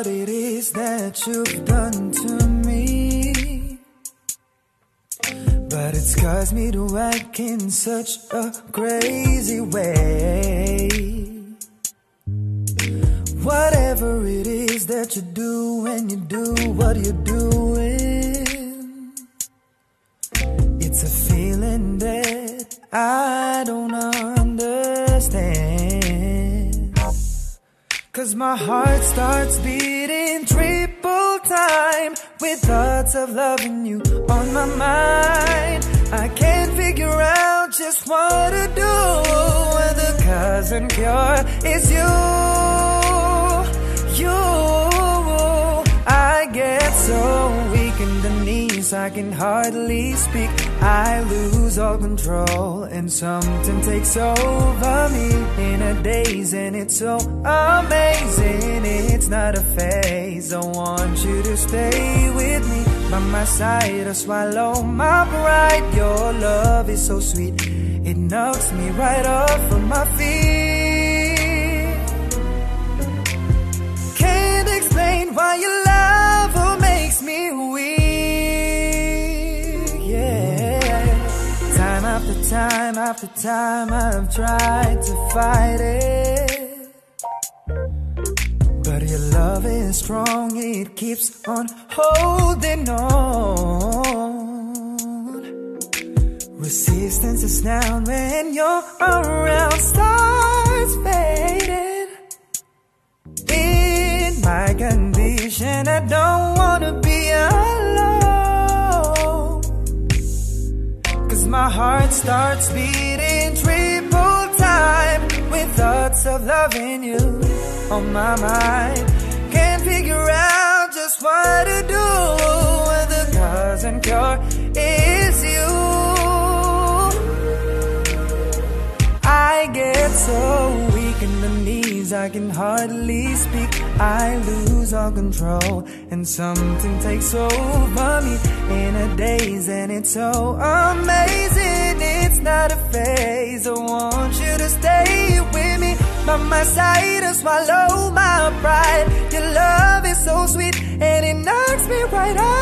what it is that you've done to me. But it's caused me to act in such a crazy way. Whatever it is that you do when you do what you're doing, it's a feeling that I don't understand. Cause my heart starts beating triple time with thoughts of loving you on my mind. I can't figure out just what to do the cause and cure is you. You, I get so weak in the knees, I can hardly speak. I lose all control, and something takes over me in a daze, and it's so amazing. Not a phase. I want you to stay with me by my side or swallow my pride. Your love is so sweet, it knocks me right off of my feet. Can't explain why your love makes me weak. Yeah, time after time after time I've tried to fight it. But your love is strong, it keeps on holding on. Resistance is down when you're around, starts fading. In my condition, I don't wanna be alone. Cause my heart starts beating with thoughts of loving you on my mind. Can't figure out just what to do when the cause and cure is you. I get so weak in the knees, I can hardly speak. I lose all control, and something takes over me in a daze, and it's so amazing. It's not a phase. Want by my side and swallow my pride. Your love is so sweet, and it knocks me right out.